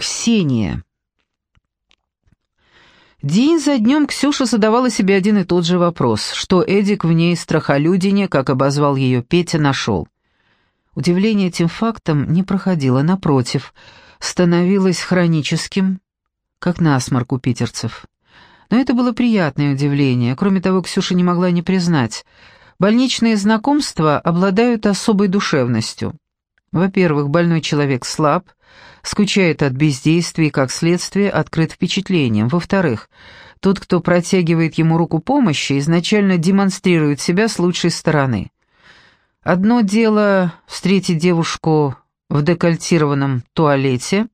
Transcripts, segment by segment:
Ксения. День за днем Ксюша задавала себе один и тот же вопрос, что Эдик в ней страхолюдине, как обозвал ее Петя, нашел. Удивление этим фактом не проходило, напротив, становилось хроническим, как насморк у питерцев. Но это было приятное удивление, кроме того, Ксюша не могла не признать. Больничные знакомства обладают особой душевностью. Во-первых, больной человек слаб, скучает от бездействия и, как следствие, открыт впечатлением. Во-вторых, тот, кто протягивает ему руку помощи, изначально демонстрирует себя с лучшей стороны. Одно дело встретить девушку в декольтированном туалете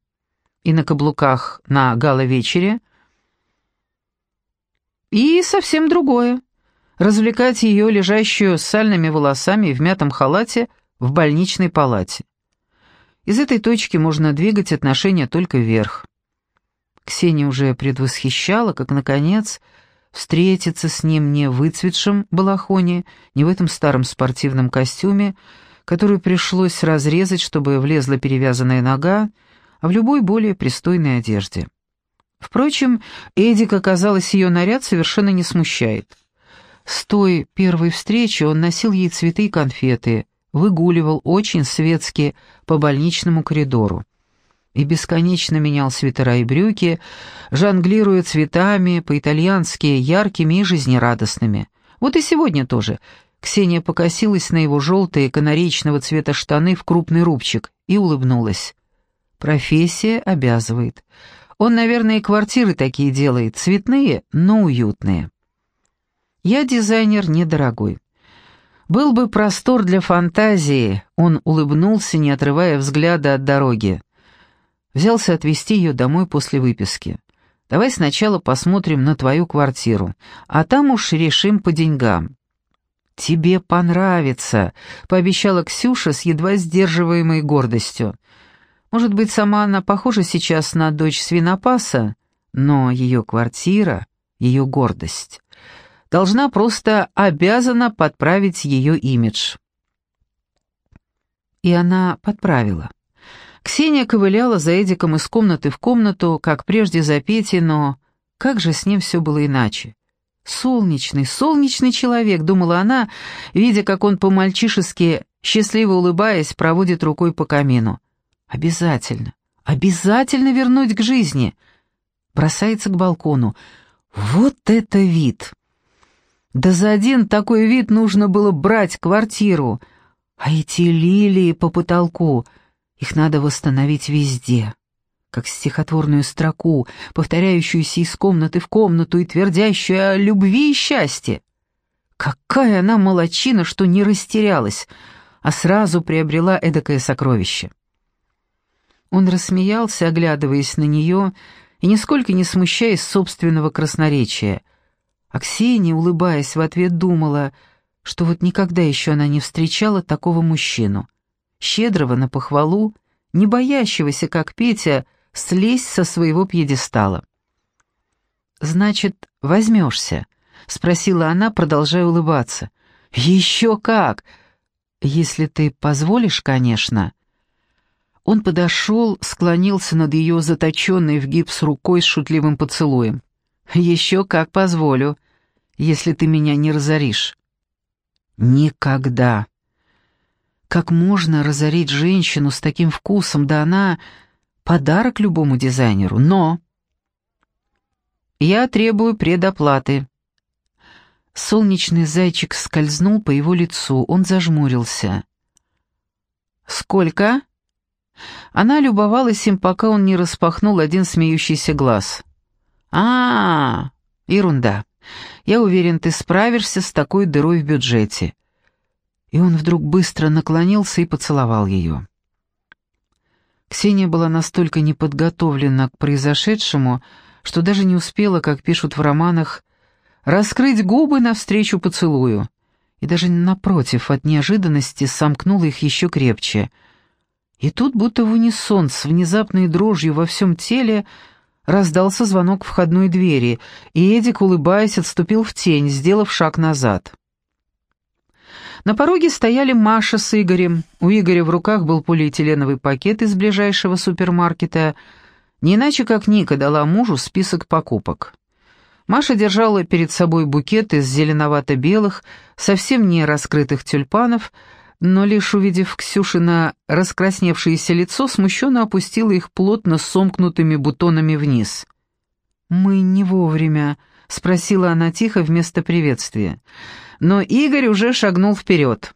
и на каблуках на гала-вечере, и совсем другое — развлекать ее, лежащую с сальными волосами в мятом халате, в больничной палате. Из этой точки можно двигать отношения только вверх. Ксения уже предвосхищала, как, наконец, встретиться с ним не в выцветшем балахоне, не в этом старом спортивном костюме, который пришлось разрезать, чтобы влезла перевязанная нога, а в любой более пристойной одежде. Впрочем, Эдик, казалось, ее наряд совершенно не смущает. С той первой встречи он носил ей цветы и конфеты — выгуливал очень светски по больничному коридору и бесконечно менял свитера и брюки, жонглируя цветами, по-итальянски яркими и жизнерадостными. Вот и сегодня тоже. Ксения покосилась на его желтые канаречного цвета штаны в крупный рубчик и улыбнулась. Профессия обязывает. Он, наверное, и квартиры такие делает, цветные, но уютные. Я дизайнер недорогой. Был бы простор для фантазии, он улыбнулся, не отрывая взгляда от дороги. Взялся отвезти ее домой после выписки. «Давай сначала посмотрим на твою квартиру, а там уж решим по деньгам». «Тебе понравится», — пообещала Ксюша с едва сдерживаемой гордостью. «Может быть, сама она похожа сейчас на дочь свинопаса, но ее квартира — ее гордость» должна просто обязана подправить ее имидж. И она подправила. Ксения ковыляла за Эдиком из комнаты в комнату, как прежде за Петей, но как же с ним все было иначе. «Солнечный, солнечный человек», — думала она, видя, как он по-мальчишески, счастливо улыбаясь, проводит рукой по камину. «Обязательно, обязательно вернуть к жизни!» Бросается к балкону. «Вот это вид!» Да за один такой вид нужно было брать квартиру. А эти лилии по потолку, их надо восстановить везде. Как стихотворную строку, повторяющуюся из комнаты в комнату и твердящую о любви и счастье. Какая она молочина, что не растерялась, а сразу приобрела эдакое сокровище. Он рассмеялся, оглядываясь на нее и нисколько не смущаясь собственного красноречия — а Ксения, улыбаясь в ответ, думала, что вот никогда еще она не встречала такого мужчину, щедрого на похвалу, не боящегося, как Петя, слезть со своего пьедестала. «Значит, возьмешься?» — спросила она, продолжая улыбаться. «Еще как! Если ты позволишь, конечно». Он подошел, склонился над ее заточенной в гипс рукой с шутливым поцелуем. «Еще как позволю если ты меня не разоришь. Никогда. Как можно разорить женщину с таким вкусом, да она подарок любому дизайнеру, но... Я требую предоплаты. Солнечный зайчик скользнул по его лицу, он зажмурился. «Сколько?» Она любовалась им, пока он не распахнул один смеющийся глаз. А, -а, -а ерунда. Я уверен, ты справишься с такой дырой в бюджете». И он вдруг быстро наклонился и поцеловал ее. Ксения была настолько неподготовлена к произошедшему, что даже не успела, как пишут в романах, раскрыть губы навстречу поцелую, и даже напротив, от неожиданности сомкнула их еще крепче. И тут, будто в унисон, с внезапной дрожью во всем теле, Раздался звонок входной двери, и Эдик, улыбаясь, отступил в тень, сделав шаг назад. На пороге стояли Маша с Игорем. У Игоря в руках был полиэтиленовый пакет из ближайшего супермаркета. Не иначе, как Ника дала мужу список покупок. Маша держала перед собой букет из зеленовато-белых, совсем не раскрытых тюльпанов, но лишь увидев Ксюшина раскрасневшееся лицо, смущенно опустила их плотно сомкнутыми бутонами вниз. «Мы не вовремя», — спросила она тихо вместо приветствия. Но Игорь уже шагнул вперед.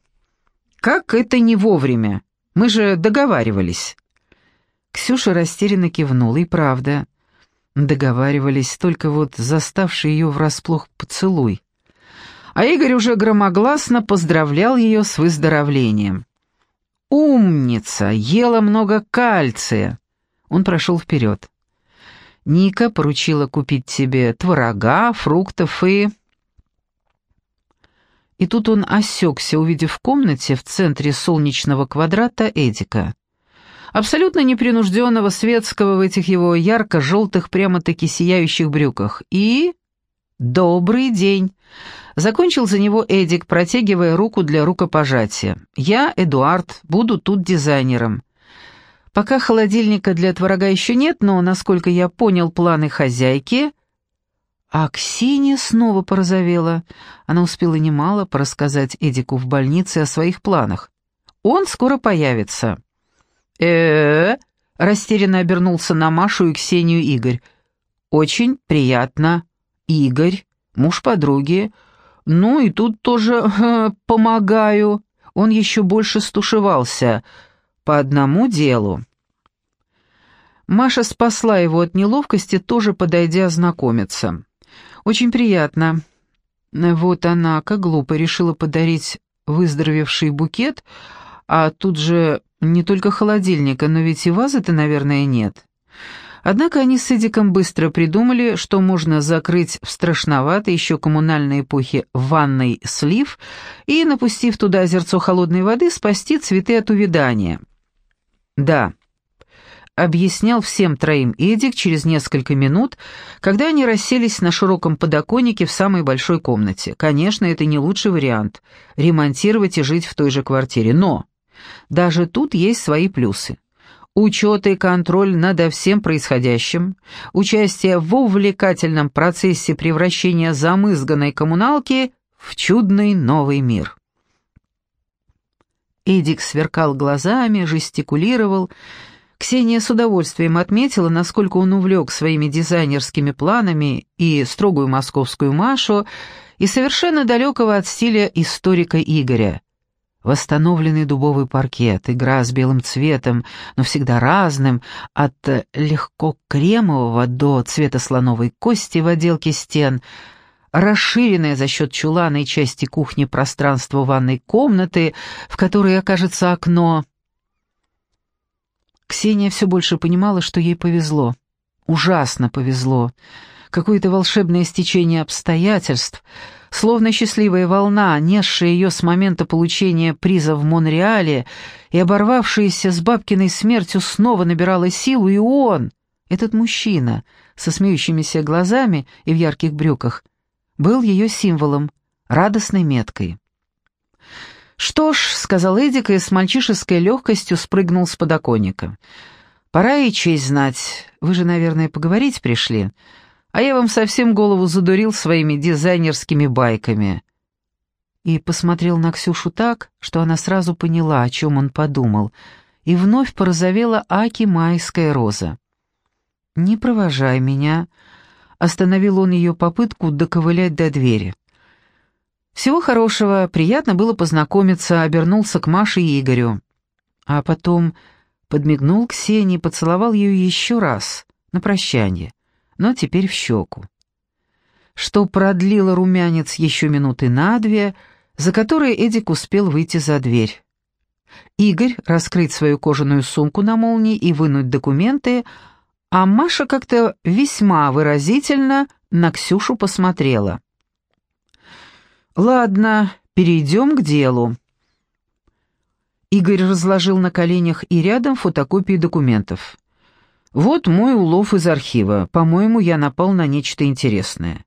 «Как это не вовремя? Мы же договаривались». Ксюша растерянно кивнула, и правда. Договаривались, только вот заставший ее врасплох поцелуй. А Игорь уже громогласно поздравлял ее с выздоровлением. «Умница! Ела много кальция!» Он прошел вперед. Ника поручила купить тебе творога, фруктов и... И тут он осекся, увидев в комнате в центре солнечного квадрата Эдика абсолютно непринужденного светского в этих его ярко-желтых, прямо-таки сияющих брюках. И... «Добрый день!» Закончил за него Эдик, протягивая руку для рукопожатия. «Я, Эдуард, буду тут дизайнером. Пока холодильника для творога еще нет, но, насколько я понял планы хозяйки...» А Ксения снова порозовела. Она успела немало порассказать Эдику в больнице о своих планах. «Он скоро появится» э растерянно обернулся на Машу и Ксению Игорь. «Очень приятно. Игорь, муж подруги. Ну и тут тоже э, помогаю». Он еще больше стушевался. «По одному делу». Маша спасла его от неловкости, тоже подойдя знакомиться. «Очень приятно». Вот она, как глупо, решила подарить выздоровевший букет, а тут же не только холодильника, но ведь и вазы-то, наверное, нет. Однако они с Эдиком быстро придумали, что можно закрыть в страшноватой еще коммунальной эпохе ванной слив и, напустив туда озерцо холодной воды, спасти цветы от увядания. Да, объяснял всем троим Эдик через несколько минут, когда они расселись на широком подоконнике в самой большой комнате. Конечно, это не лучший вариант — ремонтировать и жить в той же квартире, но... Даже тут есть свои плюсы. Учет и контроль над всем происходящим, участие в увлекательном процессе превращения замызганной коммуналки в чудный новый мир. Эдик сверкал глазами, жестикулировал. Ксения с удовольствием отметила, насколько он увлек своими дизайнерскими планами и строгую московскую Машу, и совершенно далекого от стиля историка Игоря. Восстановленный дубовый паркет, игра с белым цветом, но всегда разным, от легко кремового до цвета слоновой кости в отделке стен, расширенное за счет чулана и части кухни пространство ванной комнаты, в которой окажется окно. Ксения все больше понимала, что ей повезло. Ужасно повезло. Какое-то волшебное стечение обстоятельств — словно счастливая волна, несшая ее с момента получения приза в Монреале и оборвавшаяся с бабкиной смертью, снова набирала силу, и он, этот мужчина, со смеющимися глазами и в ярких брюках, был ее символом, радостной меткой. «Что ж», — сказал Эдик и с мальчишеской легкостью спрыгнул с подоконника. «Пора и честь знать. Вы же, наверное, поговорить пришли а я вам совсем голову задурил своими дизайнерскими байками». И посмотрел на Ксюшу так, что она сразу поняла, о чем он подумал, и вновь порозовела Аки майская роза. «Не провожай меня», — остановил он ее попытку доковылять до двери. «Всего хорошего, приятно было познакомиться», — обернулся к Маше и Игорю. А потом подмигнул Ксении, поцеловал ее еще раз, на прощание но теперь в щеку. Что продлило румянец еще минуты на две, за которые Эдик успел выйти за дверь. Игорь раскрыть свою кожаную сумку на молнии и вынуть документы, а Маша как-то весьма выразительно на Ксюшу посмотрела. «Ладно, перейдем к делу». Игорь разложил на коленях и рядом фотокопии документов. Вот мой улов из архива. По-моему, я напал на нечто интересное.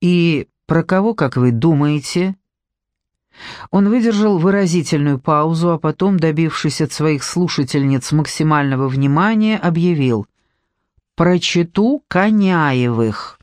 И про кого, как вы думаете? Он выдержал выразительную паузу, а потом, добившись от своих слушательниц максимального внимания, объявил про читу Коняевых.